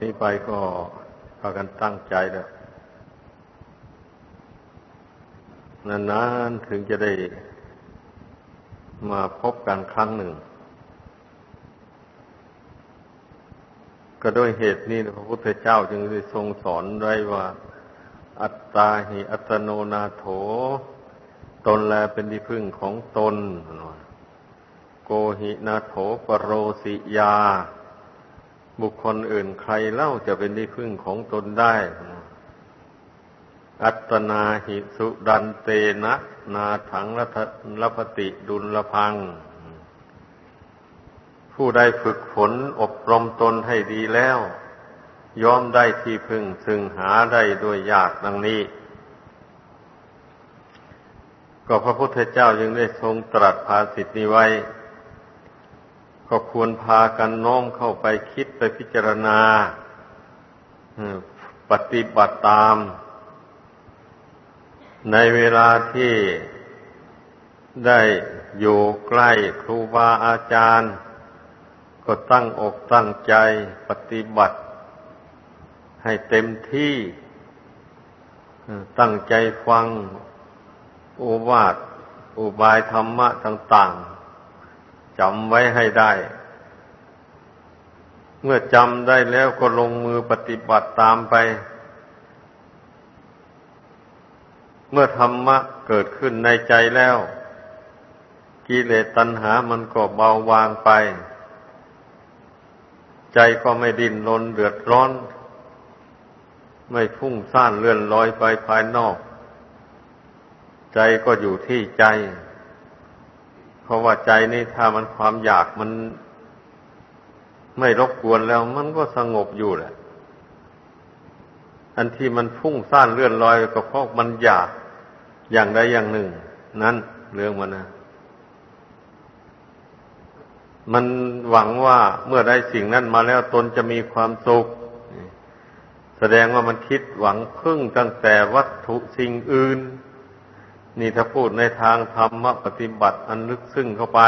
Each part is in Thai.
นี้ไปก็พากันตั้งใจแล้วนานๆถึงจะได้มาพบกันครั้งหนึ่ง ก็ด้วยเหตุนี้พระพุทธเจ้าจึงได้ทรงสอนไว้ว่า อัตตาหิอัตโนนาโถ ตนแลเป็นที่พึ่งของตน โกหินาโถปโรสิยา บุคคลอื่นใครเล่าจะเป็นที่พึ่งของตนได้ อัตนาหิสุดันเตนะ นาถังรัพติดุลพัง ผู้ใดฝึกฝนอบรมตนให้ดีแล้ว ยอมได้ที่พึ่งซึ่งหาได้ด้วยยากดังนี้ ก็พระพุทธเจ้ายังได้ทรงตรัสภาสิทธินี้ไว้ ก็ควรพากันน้อมเข้าไปคิดไปพิจารณาปฏิบัติตาม ในเวลาที่ได้อยู่ใกล้ครูบาอาจารย์ ก็ตั้งอกตั้งใจปฏิบัติ ให้เต็มที่ ตั้งใจฟังอุบาทอุบายธรรมะต่าง ๆ จำไว้ให้ได้ เมื่อจำได้แล้วก็ลงมือปฏิบัติตามไป เมื่อธรรมะเกิดขึ้นในใจแล้ว กิเลสตัณหามันก็เบาบางไป ใจก็ไม่ดิ้นรนเดือดร้อน ไม่ฟุ้งซ่านเลื่อนลอยไปภายนอก ใจก็อยู่ที่ใจ เพราะว่าใจนี่ถ้ามันความอยากมันไม่รบกวนแล้ว มันก็สงบอยู่แหละ อันที่มันฟุ้งซ่านเลื่อนลอยก็เพราะมันอยากอย่างใดอย่างหนึ่ง นั้น เรื่องมันนะมันหวังว่าเมื่อได้สิ่งนั้นมาแล้วตนจะมีความสุข แสดงว่ามันคิดหวังพึ่งตั้งแต่วัตถุสิ่งอื่น นี่ถ้าพูดในทางธรรมปฏิบัติอันลึกซึ้งเข้าไป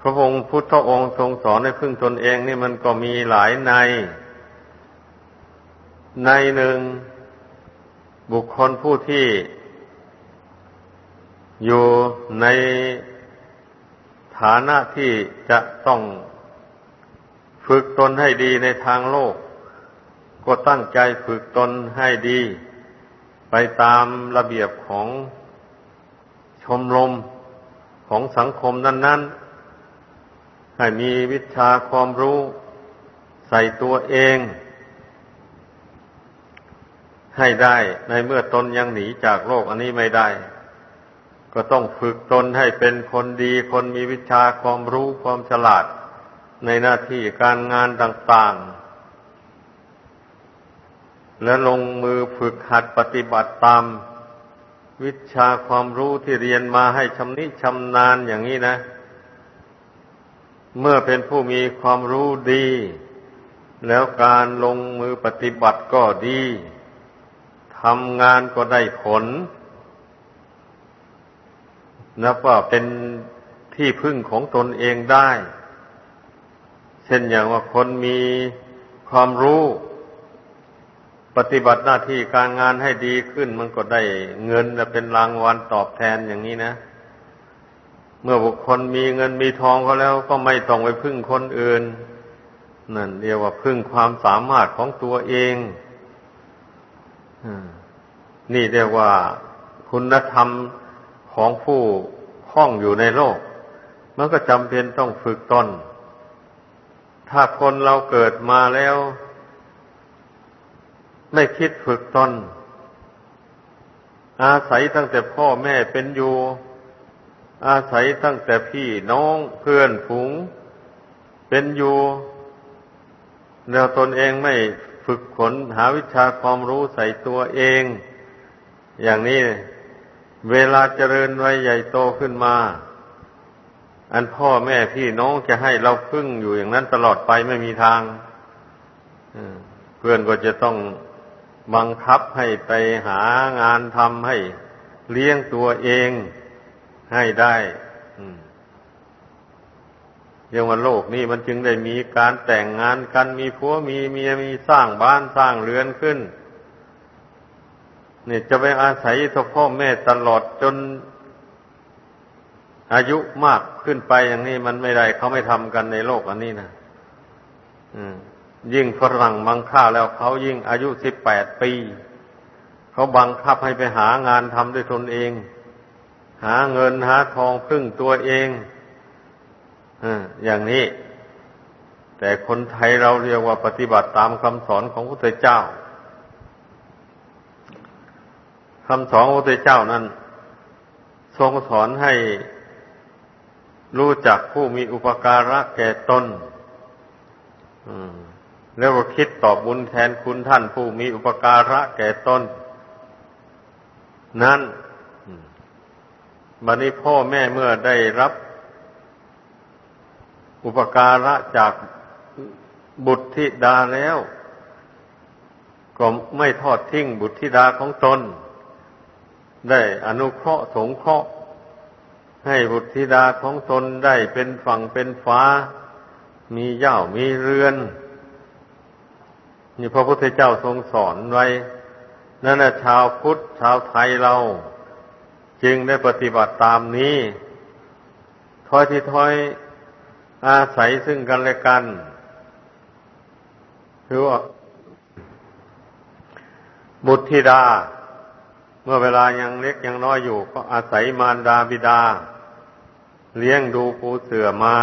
พระองค์พุทธองค์ทรงสอนให้พึ่งตนเองนี่มันก็มีหลายใน ในหนึ่งบุคคลผู้ที่ อยู่ในฐานะที่จะต้องฝึกตนให้ดีในทางโลก ก็ตั้งใจฝึกตนให้ดี ไปตามระเบียบของชมรมของสังคมนั้น ๆ ให้มีวิชาความรู้ใส่ตัวเอง ให้ได้ในเมื่อตนยังหนีจากโลกอันนี้ไม่ได้ ก็ต้องฝึกตนให้เป็นคนดี คนมีวิชาความรู้ความฉลาด ในหน้าที่การงานต่าง ๆ และลงมือฝึกหัดปฏิบัติตาม วิชาความรู้ที่เรียนมาให้ชำนิชำนาญอย่างนี้นะ เมื่อเป็นผู้มีความรู้ดี แล้วการลงมือปฏิบัติก็ดีทำงานก็ได้ผลนับว่าเป็นที่พึ่งของตนเองได้ เช่นอย่างว่าคนมีความรู้ ปฏิบัติหน้าที่การงานให้ดีขึ้น มันก็ได้เงินเป็นรางวัลตอบแทนอย่างนี้นะ เมื่อบุคคลมีเงินมีทองเขาแล้วก็ไม่ต้องไปพึ่งคนอื่น นั่นเรียกว่าพึ่งความสามารถของตัวเองนี่เรียกว่าคุณธรรมของผู้คล้องอยู่ในโลก มันก็จำเป็นต้องฝึกตนถ้าคนเราเกิดมาแล้ว ไม่คิดฝึกตน อาศัยตั้งแต่พ่อแม่เป็นอยู่ อาศัยตั้งแต่พี่น้องเพื่อนฝูง เป็นอยู่แล้วตนเองไม่ฝึกฝนหาวิชาความรู้ใส่ตัวเอง อย่างนี้เวลาเจริญวัยใหญ่โตขึ้นมา อันพ่อแม่พี่น้องจะให้เราพึ่งอยู่อย่างนั้นตลอดไปไม่มีทางเพื่อนก็จะต้อง บังคับให้ไปหางานทำให้เลี้ยงตัวเองให้ได้เรียกว่าโลกนี้มันจึงได้มีการแต่งงานกันมีผัวมีเมียมีสร้างบ้านสร้างเรือนขึ้นนี่จะไปอาศัยทพ่อแม่ตลอดจน อายุมากขึ้นไปอย่างนี้มันไม่ได้เขาไม่ทำกันในโลกอันนี้นะ ยิ่งฝรั่งบังค่าแล้วเขายิ่งอายุสิบแปดปี เขาบังคับให้ไปหางานทำด้วยตนเอง หาเงินหาทองพึ่งตัวเองอย่างนี้ แต่คนไทยเราเรียกว่าปฏิบัติตามคำสอนของพระพุทธเจ้าคำสอนของพระพุทธเจ้านั้น ทรงสอนให้รู้จักผู้มีอุปการะแก่ตน แล้วก็คิดตอบบุญแทนคุณท่านผู้มีอุปการะแก่ตนนั้นบัดนี้พ่อแม่เมื่อได้รับ อุปการะจากบุตรธิดาแล้ว ก็ไม่ทอดทิ้งบุตรธิดาของตน ได้อนุเคราะห์สงเคราะห์ ให้บุตรธิดาของตนได้เป็นฝั่งเป็นฟ้า มีเย่ามีเรือน นี่พระพุทธเจ้าทรงสอนไว้ นั่นแหละชาวพุทธชาวไทยเรา จึงได้ปฏิบัติตามนี้ถ้อยที่ถ้อยอาศัยซึ่งกันและกันคือว่าบุตรธิดา เมื่อเวลายังเล็กยังน้อยอยู่ ก็อาศัยมารดาบิดา เลี้ยงดูปูเสือมา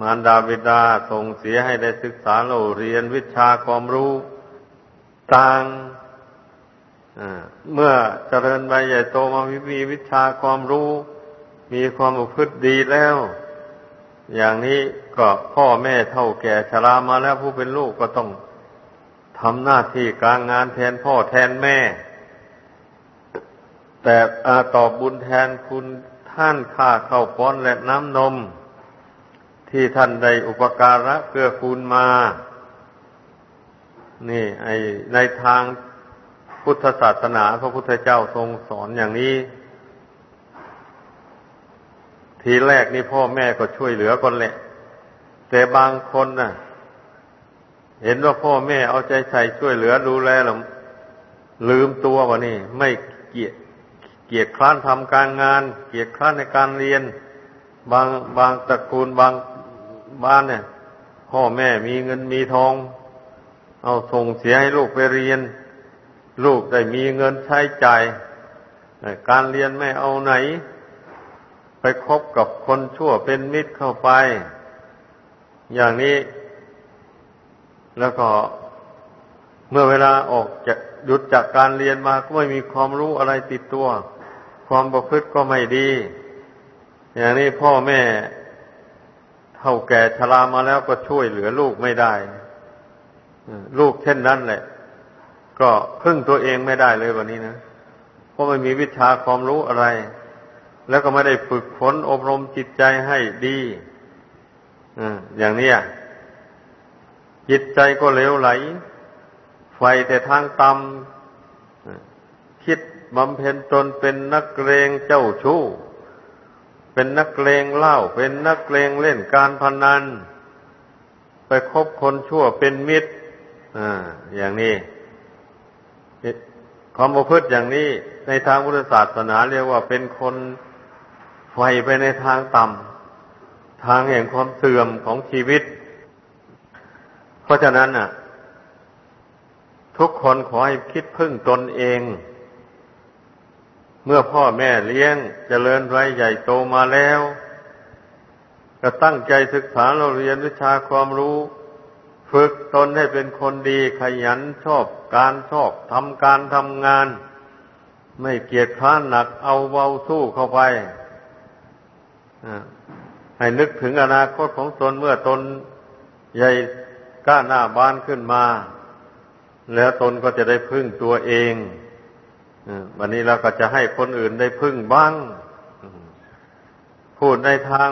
มารดาบิดาส่งเสียให้ได้ศึกษาเราเรียนวิชาความรู้ต่างเมื่อเจริญไปใหญ่โตมามีวิชาความรู้ มีความอุพฤติดีแล้ว อย่างนี้ก็พ่อแม่เท่าแก่ชรามาแล้วผู้เป็นลูกก็ต้องทำหน้าที่การงานแทนพ่อแทนแม่ แต่อตอบบุญแทนคุณท่านค่าเข้าป้อนและน้ำนม ที่ท่านได้อุปการะเกื้อกูลมา นี่ ไอในทางพุทธศาสนาพระพุทธเจ้าทรงสอนอย่างนี้ ทีแรกนี่พ่อแม่ก็ช่วยเหลือคนแหละ แต่บางคนน่ะ เห็นว่าพ่อแม่เอาใจใส่ช่วยเหลือดูแลแล้วลืมตัววะนี่ ไม่เกียเกียรคร้านทำการงาน เกียรคร้านในการเรียน บางบางตระกูลบาง บ้านเนี่ย พ่อแม่มีเงินมีทอง เอาส่งเสียให้ลูกไปเรียน ลูกได้มีเงินใช้จ่ายการเรียนไม่เอาไหน ไปคบกับคนชั่วเป็นมิตรเข้าไป อย่างนี้ แล้วก็เมื่อเวลาออกจากหยุดจากการเรียนมาก็ไม่มีความรู้อะไรติดตัว ความประพฤติก็ไม่ดี อย่างนี้พ่อแม่ เท่าแก่ชรามาแล้วก็ช่วยเหลือลูกไม่ได้ลูกเช่นนั้นแหละ ก็พึ่งตัวเองไม่ได้เลยวันนี้นะเพราะไม่มีวิชาความรู้อะไร แล้วก็ไม่ได้ฝึกฝนอบรมจิตใจให้ดีอย่างนี้จิตใจก็เลวไหล ไฟแต่ทางต่ำคิดบำเพ็ญตนเป็นนักเลงเจ้าชู้ เป็นนักเลงเล่าเป็นนักเลงเล่นการพนัน ไปคบคนชั่วเป็นมิตรออย่างนี้ความประพฤติอย่างนี้ในทางพุทธศาสนาเรียกว่าเป็นคนไฟไปในทางต่ำทางแห่งความเสื่อมของชีวิต เพราะฉะนั้นน่ะ ทุกคนขอให้คิดพึ่งตนเอง เมื่อพ่อแม่เลี้ยงจเจริญไว้ใหญ่โตมาแล้ว ก็ตั้งใจศึกษาเราเรียนวิชาความรู้ ฝึกตนให้เป็นคนดีขยันชอบการชอบทำการทำงาน ไม่เกียจคร้านหนักเอาเบาสู้เข้าไปให้นึกถึงอนาคตของตนเมื่อตนใหญ่ก้าหน้าบ้านขึ้นมา แล้วตนก็จะได้พึ่งตัวเอง วันนี้เราก็จะให้คนอื่นได้พึ่งบ้างพูดในทาง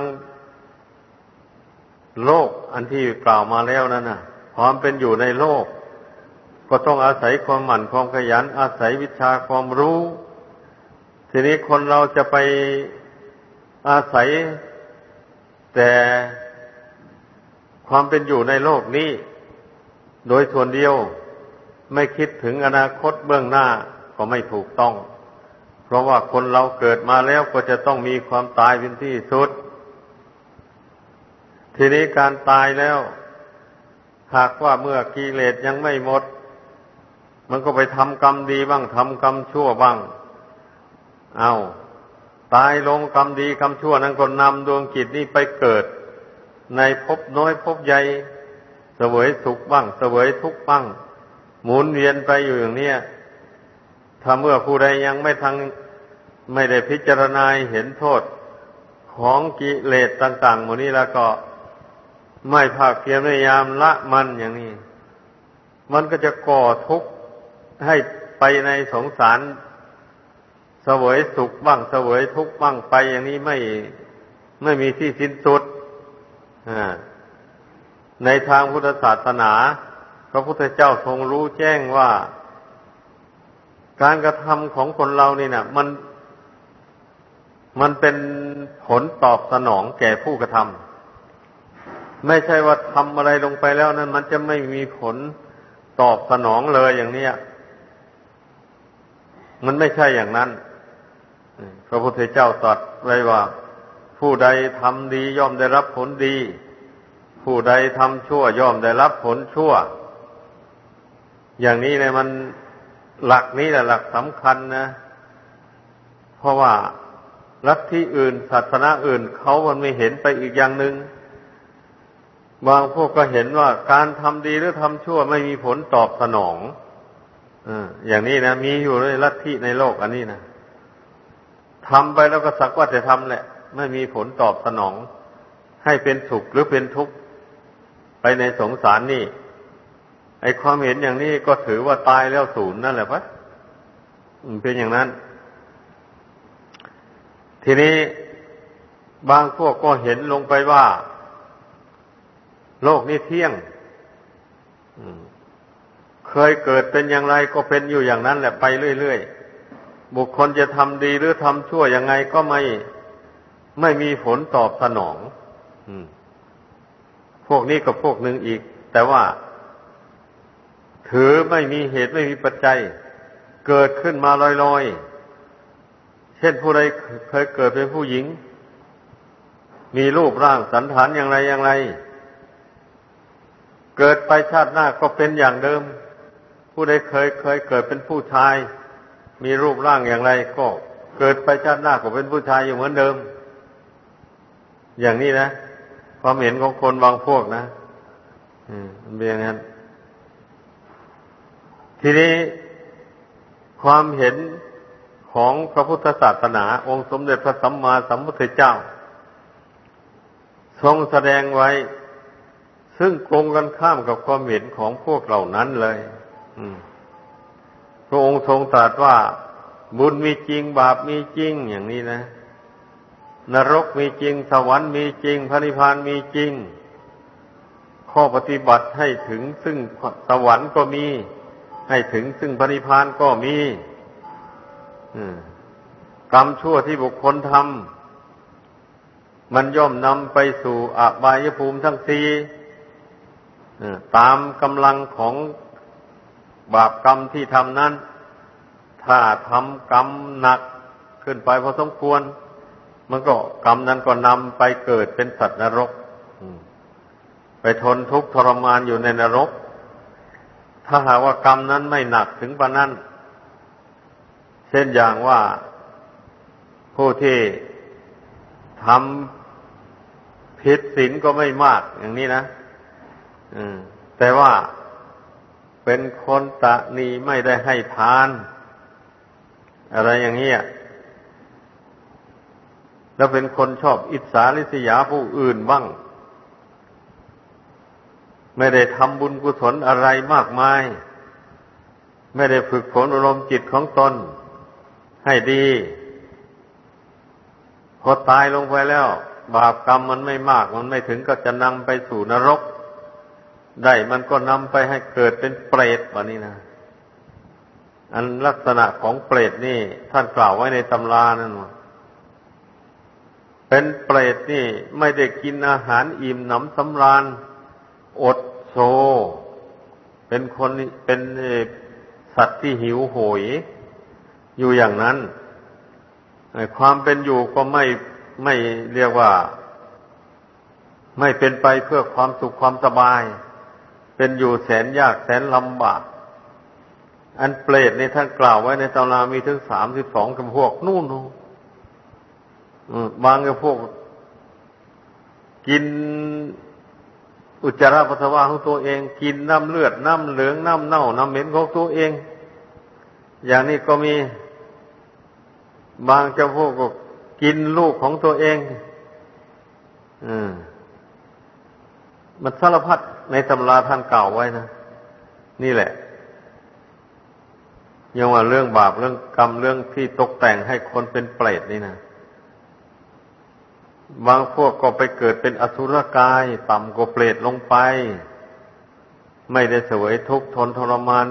โลกอันที่กล่าวมาแล้วนั่นนะความเป็นอยู่ในโลก ก็ต้องอาศัยความหมั่นความขยัน อาศัยวิชาความรู้ ทีนี้คนเราจะไปอาศัย แต่ความเป็นอยู่ในโลกนี้ โดยส่วนเดียว ไม่คิดถึงอนาคตเบื้องหน้า ก็ไม่ถูกต้อง เพราะว่าคนเราเกิดมาแล้วก็จะต้องมีความตายเป็นที่สุด ทีนี้การตายแล้ว หากว่าเมื่อกิเลสยังไม่หมด มันก็ไปทำกรรมดีบ้างทำกรรมชั่วบ้าง เอาตายลงกรรมดีกรรมชั่วนั้นก็นำดวงจิตนี้ไปเกิด ในภพน้อยภพใหญ่เสวยสุขบ้างเสวยทุกข์บ้าง หมุนเวียนไปอยู่อย่างนี้ ถ้าเมื่อผู้ใดยังไม่ทังไม่ได้พิจารณาเห็นโทษของกิเลสต่างๆหมดนี้แล้วก็ไม่ภาคเพียรพยายามละมันอย่างนี้ มันก็จะก่อทุกข์ให้ไปในสงสารเสวยสุขบ้างเสวยทุกข์บ้างไปอย่างนี้ไม่ไม่มีที่สิ้นสุดในทางพุทธศาสนา พระพุทธเจ้าทรงรู้แจ้งว่า การกระทำของคนเรานี่นะมัน มันเป็นผลตอบสนองแก่ผู้กระทำไม่ใช่ว่าทำอะไรลงไปแล้วนั้น มันจะไม่มีผลตอบสนองเลยอย่างนี้มันไม่ใช่อย่างนั้นพระพุทธเจ้าตรัสไว้ว่า ผู้ใดทำดีย่อมได้รับผลดี ผู้ใดทำชั่วย่อมได้รับผลชั่ว อย่างนี้เนี่ยมัน หลักนี้แหละหลักสำคัญนะ เพราะว่าลัทธิอื่น ศาสนาอื่นเขามันไม่เห็นไปอีกอย่างหนึง่งบางพวกก็เห็นว่าการทำดีหรือทำชั่วไม่มีผลตอบสนองอย่างนี้นะมีอยู่ในลัทธิในโลกอันนี้นะทำไปแล้วก็สักว่าจะทำแหละ ไม่มีผลตอบสนอง ให้เป็นสุขหรือเป็นทุกข์ไปในสงสารนี่ ไอความเห็นอย่างนี้ก็ถือว่าตายแล้วศูนย์นั่นแหละปะเป็นอย่างนั้น ทีนี้บางพวกก็เห็นลงไปว่า โลกนี้เที่ยงเคยเกิดเป็นอย่างไรก็เป็นอยู่อย่างนั้นแหละไปเรื่อยๆ บุคคลจะทำดีหรือทำชั่วยังไงก็ไม่ไม่มีผลตอบสนองพวกนี้กับพวกหนึ่งอีก แต่ว่า ถือไม่มีเหตุไม่มีปัจจัย เกิดขึ้นมาลอยๆ เช่นผู้ใดเคยเกิดเป็นผู้หญิง มีรูปร่างสันฐานอย่างไรอย่างไร เกิดไปชาติหน้าก็เป็นอย่างเดิม ผู้ใดเคยเคยเกิดเป็นผู้ชาย มีรูปร่างอย่างไร ก็เกิดไปชาติหน้าก็เป็นผู้ชายอยู่เหมือนเดิม อย่างนี้นะ ความเห็นของคนบางพวกนะ อืมเป็นอย่างนั้น ทีนี้ความเห็นของพระพุทธศาสนา องค์สมเด็จพระสัมมาสัมพุทธเจ้า ทรงแสดงไว้ ซึ่งตรงกันข้ามกับความเห็นของพวกเหล่านั้นเลยพระองค์ทรงตรัสว่า บุญมีจริงบาปมีจริงอย่างนี้นะ นรกมีจริง สวรรค์มีจริงพระนิพพานมีจริง ข้อปฏิบัติให้ถึงซึ่งสวรรค์ก็มี ให้ถึงซึ่งพระนิพพานก็มีกรรมชั่วที่บุคคลทำมันย่อมนำไปสู่อบายภูมิทั้งสี่ตามกำลังของบาปกรรมที่ทำนั้น ถ้าทำกรรมหนักขึ้นไปพอสมควร มันก็กรรมนั้นก็นำไปเกิดเป็นสัตว์นรก ไปทนทุกข์ทรมานอยู่ในนรก ถ้าหากว่ากรรมนั้นไม่หนักถึงปานนั้น เช่นอย่างว่าผู้ที่ทำผิดศีลก็ไม่มากอย่างนี้นะแต่ว่าเป็นคนตะนีไม่ได้ให้ทาน อะไรอย่างนี้แล้วเป็นคนชอบอิจฉาริษยาผู้อื่นบ้าง ไม่ได้ทำบุญกุศลอะไรมากมาย ไม่ได้ฝึกฝนอารมณ์จิตของตน ให้ดี พอตายลงไปแล้ว บาปกรรมมันไม่มาก มันไม่ถึงก็จะนำไปสู่นรก ได้มันก็นำไปให้เกิดเป็นเปรตวันนี้นะ อันลักษณะของเปรตนี่ ท่านกล่าวไว้ในตำรานั่นว่าเป็นเปรตนี่ไม่ได้กินอาหารอิ่มหนำสำราญ อดโซ เป็นคนเป็นสัตว์ที่หิวโหย อยู่อย่างนั้นความเป็นอยู่ก็ไม่ไม่เรียกว่า ไม่เป็นไปเพื่อความสุขความสบาย เป็นอยู่แสนยากแสนลำบาก อันเปรตในท่านกล่าวไว้ในตำรามีถึงสามสิบสองจำพวกนู่นบางจำพวก กิน อุจจาระปัสสาวะของตัวเอง กินน้ำเลือดน้ำเหลืองน้ำเน่าน้ำเหม็นของตัวเอง อย่างนี้ก็มีบางเจ้าพวกก็กินลูกของตัวเองอมมันสารพัดในตำราท่านเก่าไว้นะ นี่แหละ ยังว่าเรื่องบาปเรื่องกรรมเรื่องที่ตกแต่งให้คนเป็นเปรตนี่นะ บางพวกก็ไปเกิดเป็นอสุรกาย ต่ำกว่าเปรตลงไป ไม่ได้เสวยทุกข์ทนทรมาน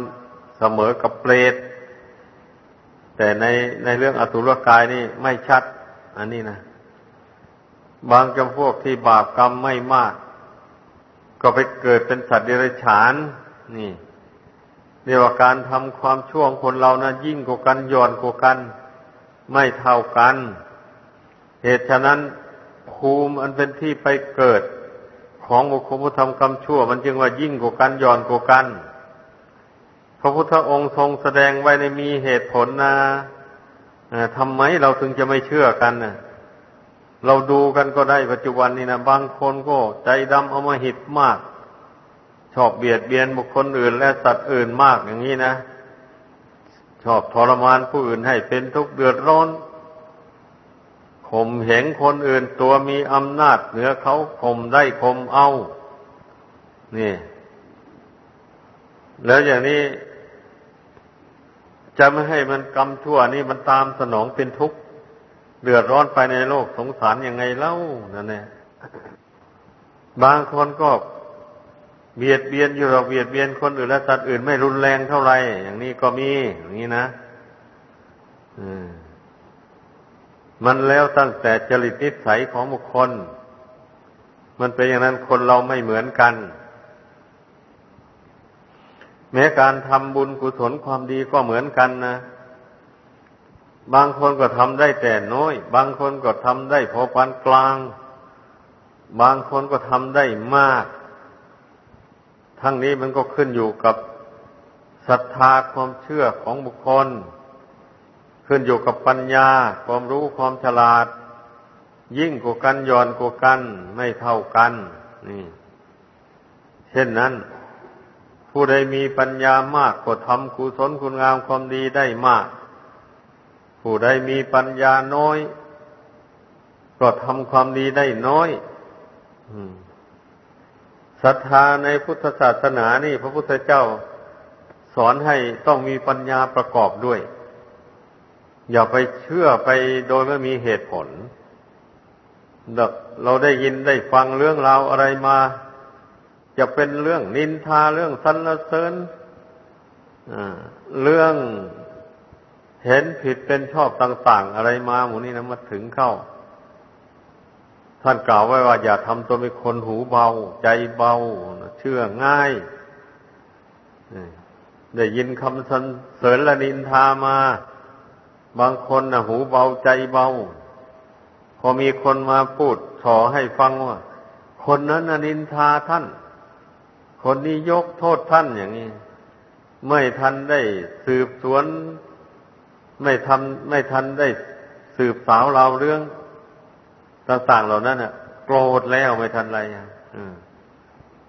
เสมอกับเปรตแต่ในในเรื่องอสุรกายนี่ไม่ชัด อันนี้นะ บางจำพวกที่บาปกรรมไม่มาก ก็ไปเกิดเป็นสัตว์เดรัจฉาน นี่เรียกว่าการทำความชั่วของคนเรานะยิ่งกว่ากันย่อนกว่ากัน ไม่เท่ากัน เหตุฉะนั้น ภูมิอันเป็นที่ไปเกิด ของบุคคลผู้ทำกรรมชั่ว มันจึงว่ายิ่งกว่ากันย่อนกว่ากัน พระพุทธองค์ทรงแสดงไว้ในมีเหตุผลนะทำไมเราถึงจะไม่เชื่อกันนะเราดูกันก็ได้ปัจจุบันนี้นะบางคนก็ใจดำเอามาหิดมาก ชอบเบียดเบียนบุคคลอื่น และสัตว์อื่นมากอย่างนี้นะ ชอบทรมานผู้อื่นให้เป็นทุกข์เดือดร้อน ข่มเหงคนอื่นตัวมีอำนาจเหนือเขาข่มได้ข่มเอา นี่ แล้วอย่างนี้ จะไม่ให้มันกรรมชั่วนี่มันตามสนองเป็นทุกข์เดือดร้อนไปในโลกสงสารยังไงเล่านั่นแหละบางคนก็เบียดเบียนอยู่เราเบียดเบียนคนอื่นและสัตว์อื่นไม่รุนแรงเท่าไหร่อย่างนี้ก็มีอย่างนี้นะ อืม มันแล้วตั้งแต่จริตนิสัยของบุคคล มันเป็นอย่างนั้นคนเราไม่เหมือนกัน แม้การทำบุญกุศลความดีก็เหมือนกันนะ บางคนก็ทำได้แต่น้อย บางคนก็ทำได้พอปานกลาง บางคนก็ทำได้มาก ทั้งนี้มันก็ขึ้นอยู่กับศรัทธาความเชื่อของบุคคล ขึ้นอยู่กับปัญญา ความรู้ความฉลาด ยิ่งกว่ากันย่อนกว่ากัน ไม่เท่ากัน นี่ เช่นนั้น ผู้ใดมีปัญญามากก็ทำกุศลคุณงามความดีได้มาก ผู้ใดมีปัญญาน้อย ก็ทำความดีได้น้อยศรัทธาในพุทธศาสนานี่ พระพุทธเจ้าสอนให้ต้องมีปัญญาประกอบด้วย อย่าไปเชื่อไปโดยไม่มีเหตุผล เราได้ยินได้ฟังเรื่องราวอะไรมา จะเป็นเรื่องนินทาเรื่องสรรเสริญเรื่องเห็นผิดเป็นชอบต่าง ๆ อะไรมาหมูนี้นะมาถึงเข้า ท่านกล่าวไว้ว่า อย่าทำตัวเป็นคนหูเบา ใจเบา เชื่อง่ายได้ยินคำสรรเสริญและนินทามา บางคนนะหูเบาใจเบา พอมีคนมาพูดสอให้ฟังว่า คนนั้นนินทาท่าน คนนี้ยกโทษท่านอย่างนี้ ไม่ทันได้สืบสวน ไม่ทำไม่ทันได้สืบสาวเราเรื่องต่างๆเหล่านั้นอะ โกรธแล้วไม่ทันไร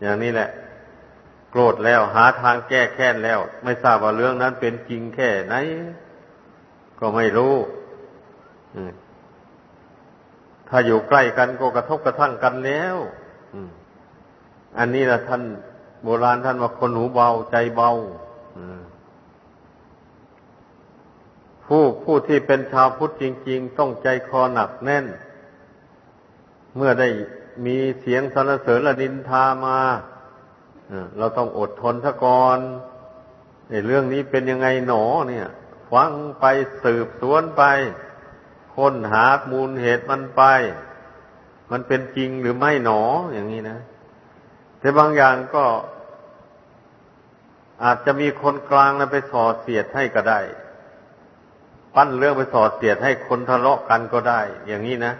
อย่างนี้แหละ โกรธแล้วหาทางแก้แค้นแล้ว ไม่ทราบว่าเรื่องนั้นเป็นจริงแค่ไหน ก็ไม่รู้ถ้าอยู่ใกล้กันก็กระทบกระทั่งกันแล้วอันนี้นะท่านโบราณท่านว่าคนหูเบาใจเบาผู้ผู้ที่เป็นชาวพุทธจริง ๆ ต้องใจคอหนักแน่น เมื่อได้มีเสียงสรรเสริญละดินทามาเราต้องอดทนซะก่อนในเรื่องนี้เป็นยังไงหนอเนี่ย ฟังไปสืบสวนไป ค้นหามูลเหตุมันไป มันเป็นจริงหรือไม่หนออย่างนี้นะ แต่บางอย่างก็ อาจจะมีคนกลางนะไปส่อเสียดให้ก็ได้ ปั้นเรื่องไปส่อเสียดให้คนทะเลาะกันก็ได้ อย่างนี้นะ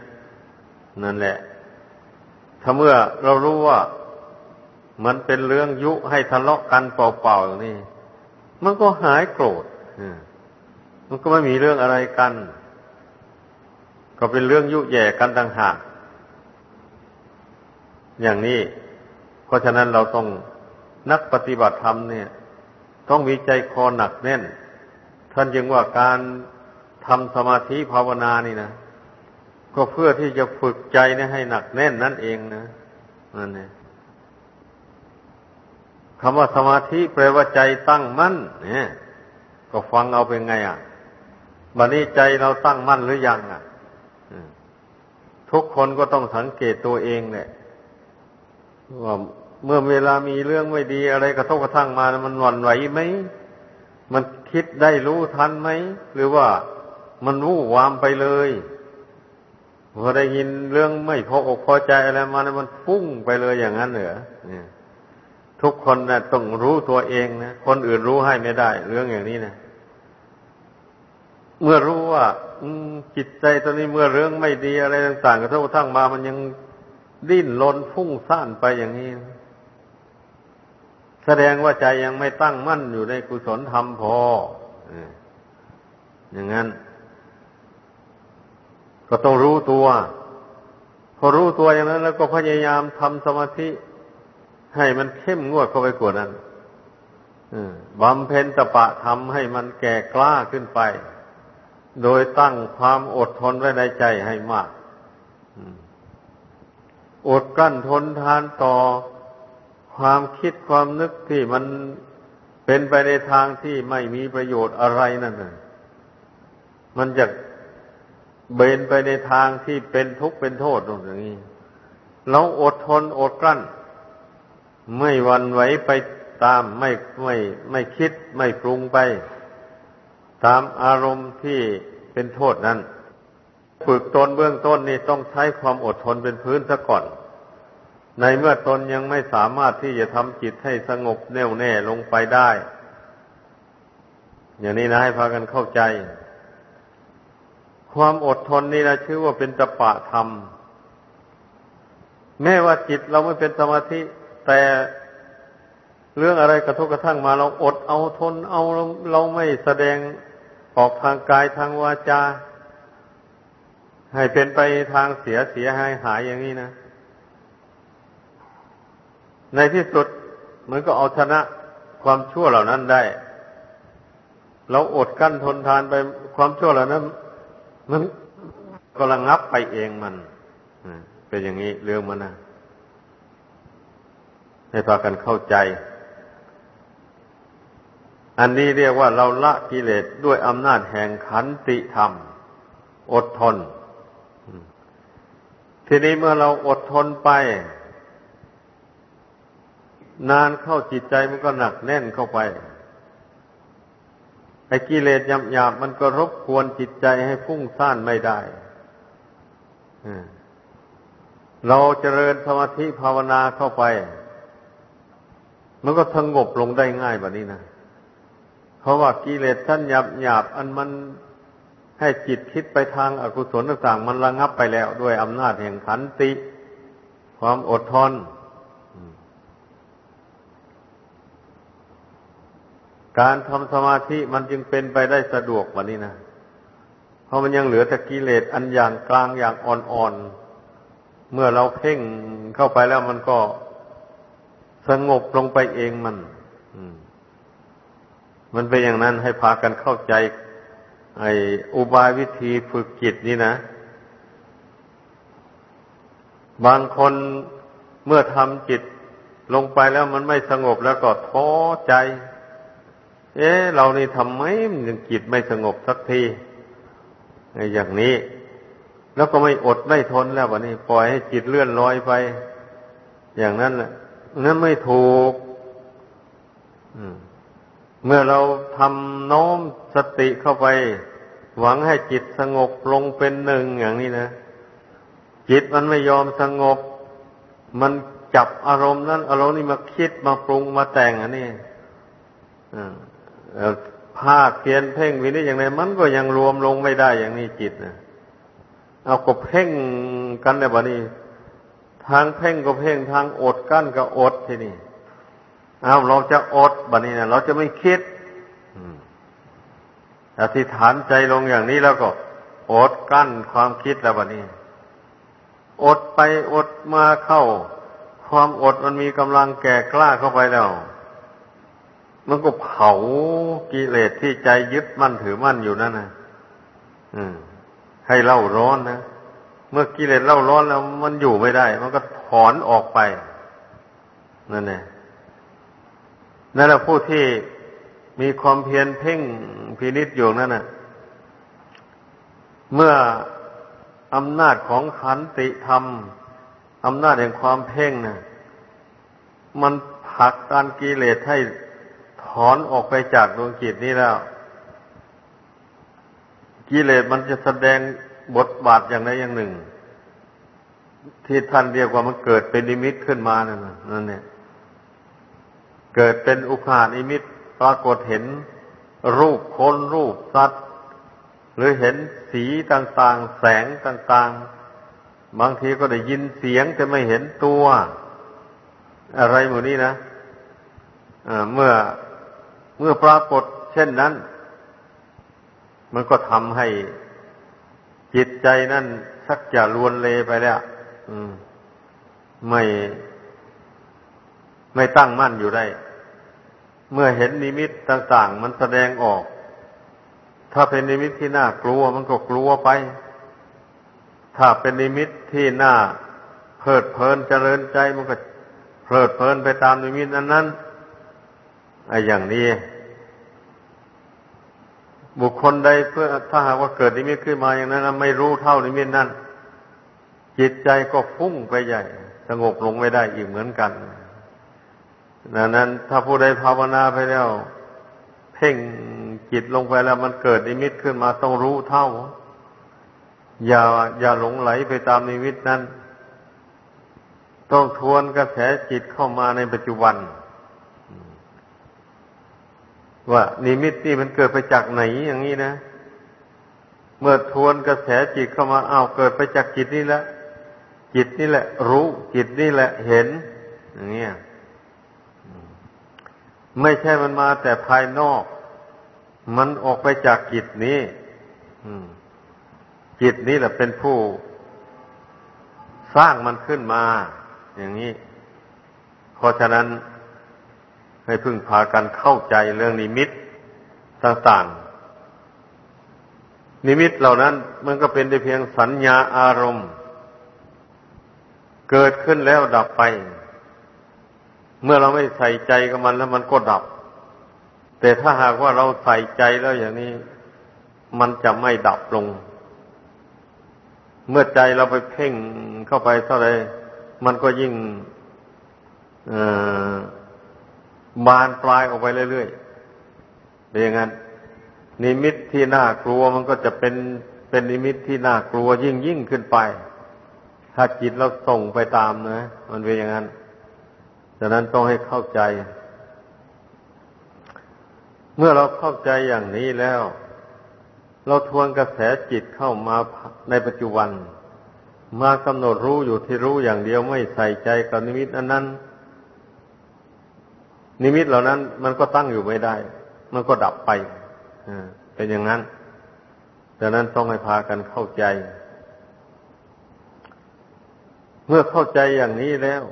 นั่นแหละ ถ้าเมื่อเรารู้ว่ามันเป็นเรื่องยุให้ทะเลาะกันเปล่าๆอย่างนี้ มันก็หายโกรธมั มันก็ไม่มีเรื่องอะไรกัน ก็เป็นเรื่องยุแย่กันต่างหากอย่างนี้ เพราะฉะนั้นเราต้องนักปฏิบัติธรรมเนี่ย ต้องมีใจคอหนักแน่น ท่านยังว่าการทำสมาธิภาวนานี่นะก็เพื่อที่จะฝึกใจนี่ให้หนักแน่นนั่นเองนะนั่นเองคำว่าสมาธิแปลว่าใจตั้งมั่นเนี่ย ก็ฟังเอาเป็นไงอะ บัดนี้ใจเราตั้งมั่นหรือยังอะทุกคนก็ต้องสังเกตตัวเองแหละว่าเมื่อเวลามีเรื่องไม่ดีอะไรกระทบกระทั่งมา มันหวั่นไหวไหม มันคิดได้รู้ทันไหม หรือว่ามันวู่วามไปเลยพอได้ยินเรื่องไม่พออกพอใจอะไรมาแล้วมันฟุ้งไปเลยอย่างนั้นเหรอเนี่ยทุกคนนะต้องรู้ตัวเองนะ คนอื่นรู้ให้ไม่ได้ เรื่องอย่างนี้นะ เมื่อรู้ว่าจิตใจตัวนี้เมื่อเรื่องไม่ดีอะไรต่างๆกระทบกระทั่งมามันยังดิ้นรนฟุ้งซ่านไปอย่างนี้ แสดงว่าใจยังไม่ตั้งมั่นอยู่ในกุศลธรรมพออย่างนั้น ก็ต้องรู้ตัว พอรู้ตัวอย่างนั้น แล้วก็พยายามทำสมาธิ ให้มันเข้มงวดเข้าไปกว่านั้นบำเพ็ญตปะทำให้มันแก่กล้าขึ้นไป โดยตั้งความอดทนไว้ในใจให้มาก อดกั้นทนทานต่อความคิดความนึกที่มันเป็นไปในทางที่ไม่มีประโยชน์อะไรนั่นน่ะมันจะเบนไปในทางที่เป็นทุกข์เป็นโทษตรงนี้เราอดทนอดกลั้น ไม่วันไหวไปตามไม่ไม่ไม่คิดไม่ปรุงไป ตามอารมณ์ที่เป็นโทษนั้น ฝึกตนเบื้องต้นนี่ต้องใช้ความอดทนเป็นพื้นซะก่อน ในเมื่อตนยังไม่สามารถที่จะทำจิตให้สงบแน่วแน่ลงไปได้ อย่างนี้นะให้พากันเข้าใจ ความอดทนนี่นะชื่อว่าเป็นตปะธรรม แม้ว่าจิตเราไม่เป็นสมาธิแต่ เรื่องอะไรกระทบกระทั่งมาเราอดเอาทนเอาเราเราไม่แสดงออกทางกายทางวาจา ให้เป็นไปทางเสียเสียหายหายอย่างนี้นะ ในที่สุดมันก็เอาชนะความชั่วเหล่านั้นได้ เราอดกั้นทนทานไปความชั่วเหล่านั้น มันก็ระงับไปเองมันเป็นอย่างนี้เรื่องมันนะให้พากันเข้าใจ อันนี้เรียกว่าเราละกิเลสด้วยอำนาจแห่งขันติธรรม อดทน ทีนี้เมื่อเราอดทนไป นานเข้าจิตใจมันก็หนักแน่นเข้าไปไอ้กิเลสหยาบๆมันก็รบกวนจิตใจให้ฟุ้งซ่านไม่ได้เราเจริญสมาธิภาวนาเข้าไป มันก็สงบลงได้ง่ายแบบนี้นะ ราะว่ากิเลสท่านหยาบหยาบอันมันให้จิตคิดไปทางอากุศลต่างๆมันระงับไปแล้ว ด้วยอำนาจแห่งขันติ ความอดทน การทำสมาธิมันจึงเป็นไปได้สะดวกกว่านี้นะ เพราะมันยังเหลือแต่กิเลสอันอย่างกลางอย่างอ่อนๆ เมื่อเราเพ่งเข้าไปแล้วมันก็สงบลงไปเองมัน มันเป็นอย่างนั้นให้พากันเข้าใจ ไอ้อุบายวิธีฝึกจิตนี่นะ บางคนเมื่อทำจิตลงไปแล้วมันไม่สงบแล้วก็ท้อใจ เอ๊ะ เรานี่ทำไมมันจิตไม่สงบสักทีอย่างนี้ แล้วก็ไม่อดไม่ทนแล้ววันนี้ปล่อยให้จิตเลื่อนลอยไป อย่างนั้นแหละนั่นไม่ถูก เมื่อเราทำโน้มสติเข้าไป หวังให้จิตสงบลงเป็นหนึ่งอย่างนี้นะ จิตมันไม่ยอมสงบ มันจับอารมณ์นั้น อารมณ์นี้มาคิดมาปรุงมาแต่งอันนี้ภาคเพียนเพ่งวินิจอย่างไรมันก็ยังรวมลงไม่ได้อย่างนี้จิตนะเอาก็เพ่งกันในบะนี้ ทางเพ่งก็เพ่งทางอดกั้นก็อดทีนี่ เอาเราจะอดบะนี้นะเราจะไม่คิดอธิษฐานใจลงอย่างนี้แล้วก็อดกั้นความคิดแล้วบะนี้ อดไปอดมาเข้า ความอดมันมีกำลังแก่กล้าเข้าไปแล้ว มันก็เผากิเลสที่ใจยึดมั่นถือมั่นอยู่นั่นนะอืม ให้เล่าร้อนนะเมื่อกิเลสเล่าร้อนแล้ว มันอยู่ไม่ได้ มันก็ถอนออกไปนั่นแหละ นั่นแหละผู้ที่มีความเพียรเพ่งพินิจอยู่นั่นน่ะ เมื่ออำนาจของขันติธรรมอำนาจแห่งความเพ่งนะ่ะ มันผลักการกิเลสให้ถอนออกไปจากดวงจิตนี้แล้ว กิเลสมันจะแสดงบทบาทอย่างใดอย่างหนึ่ง ที่ท่านเรียกว่ามันเกิดเป็นนิมิตขึ้นมานั่นนั่นเนี่ย เกิดเป็นอุคานิมิตปรากฏเห็นรูปคนรูปสัตว์ หรือเห็นสีต่างๆ แสงต่างๆ บางทีก็ได้ยินเสียงแต่ไม่เห็นตัว อะไรหมดนี้นะะเมื่อเมื่อปรากฏเช่นนั้น มันก็ทำให้จิตใจนั่นสักจะลวนเลไปแล้วไม่ ไม่ตั้งมั่นอยู่ได้ เมื่อเห็นนิมิตต่างๆ มันแสดงออก ถ้าเป็นนิมิตที่น่ากลัวมันก็กลัวไป ถ้าเป็นนิมิตที่น่าเพลิดเพลินเจริญใจมันก็เพลิดเพลินไปตามนิมิตนั้นนั้นไอ้อย่างนี้ บุคคลใดเพื่อถ้าหากว่าเกิดนิมิตขึ้นมาอย่างนั้นไม่รู้เท่านิมิตนั้นจิตใจก็ฟุ้งไปใหญ่ สงบลงไม่ได้อีกเหมือนกัน ดังนั้นถ้าผู้ใดภาวนาไปแล้ว เพ่งจิตลงไปแล้วมันเกิดนิมิตขึ้นมาต้องรู้เท่า อย่าอย่าหลงไหลไปตามนิมิตนั้น ต้องทวนกระแสจิตเข้ามาในปัจจุบัน ว่านิมิตนี่มันเกิดไปจากไหนอย่างนี้นะ เมื่อทวนกระแสจิตเข้ามาอ้าวเกิดไปจากจิตนี่แหละจิตนี่แหละ รู้จิตนี่แหละเห็น อย่างนี้ ไม่ใช่มันมาแต่ภายนอก มันออกไปจากจิตนี้จิตนี้แหละเป็นผู้ สร้างมันขึ้นมา อย่างนี้ เพราะฉะนั้นให้พึ่งพากันเข้าใจเรื่องนิมิตต่างๆ นิมิตเหล่านั้นมันก็เป็นได้เพียงสัญญาอารมณ์ เกิดขึ้นแล้วดับไป เมื่อเราไม่ใส่ใจกับมันแล้วมันก็ดับ แต่ถ้าหากว่าเราใส่ใจแล้วอย่างนี้ มันจะไม่ดับลง เมื่อใจเราไปเพ่งเข้าไปเท่าไรมันก็ยิ่งบานปลายออกไปเรื่อยๆเป็นอย่างนั้น นิมิตที่น่ากลัวมันก็จะเป็นเป็นนิมิตที่น่ากลัวยิ่งยิ่งขึ้นไป ถ้าจิตเราส่งไปตามนะ มันเป็นอย่างนั้น ดังนั้นต้องให้เข้าใจ เมื่อเราเข้าใจอย่างนี้แล้ว เราทวนกระแสจิตเข้ามาในปัจจุบัน มากำหนดรู้อยู่ที่รู้อย่างเดียวไม่ใส่ใจกับนิมิตอันนั้น นิมิตเหล่านั้น มันก็ตั้งอยู่ไม่ได้ มันก็ดับไปเป็นอย่างนั้นดังนั้นต้องให้พากันเข้าใจ เมื่อเข้าใจอย่างนี้แล้ว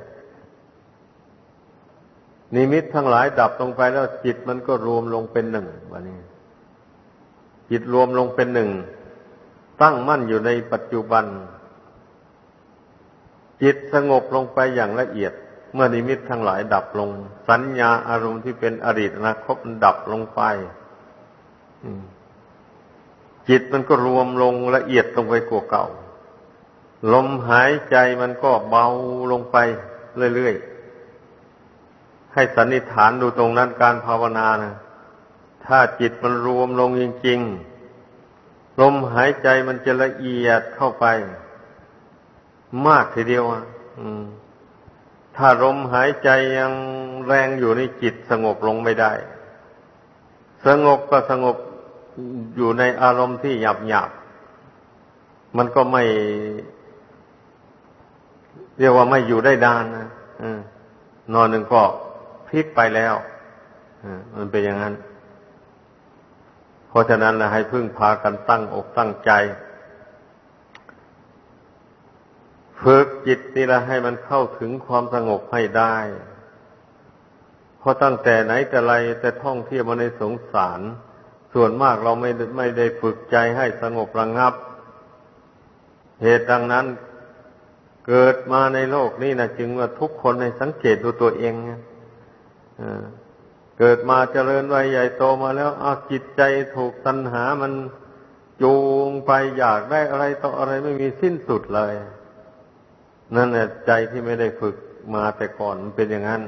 นิมิตทั้งหลายดับลงไปแล้วจิตมันก็รวมลงเป็นหนึ่งวันนี้ จิตรวมลงเป็นหนึ่ง ตั้งมั่นอยู่ในปัจจุบัน จิตสงบลงไปอย่างละเอียด เมื่อนิมิตทั้งหลายดับลง สัญญาอารมณ์ที่เป็นอดีตอนาคตดับลงไปจิตมันก็รวมลงละเอียดลงไปกว่าเก่า ลมหายใจมันก็เบาลงไปเรื่อยๆ ให้สันนิษฐานดูตรงนั้นการภาวนานะถ้าจิตมันรวมลงจริงๆลมหายใจมันจะละเอียดเข้าไป มากทีเดียวอะถ้าลมหายใจยังแรงอยู่ในจิตสงบลงไม่ได้ สงบก็สงบอยู่ในอารมณ์ที่หยาบหยาบมันก็ไม่ เรียกว่าไม่อยู่ได้ดานนะนอนหนึ่งก็ พลิกไปแล้วมันเป็นอย่างนั้น เพราะฉะนั้นนะให้พึ่งพากันตั้งอกตั้งใจ ฝึกจิตนี่ละให้มันเข้าถึงความสงบให้ได้เพราะตั้งแต่ไหนแต่ไรแต่ท่องเที่ยวมาในสงสาร ส่วนมากเราไม่ไม่ได้ฝึกใจให้สงบระงงับ เหตุดังนั้นเกิดมาในโลกนี้นะจึงว่าทุกคนในสังเกตดูตัวเอง เกิดมาเจริญวัยใหญ่โตมาแล้วอาจิตใจถูกตัณหามันจูงไปอยากได้อะไรต่ออะไรไม่มีสิ้นสุดเลย นั่นแหละใจที่ไม่ได้ฝึกมาแต่ก่อนมันเป็นอย่างนั้น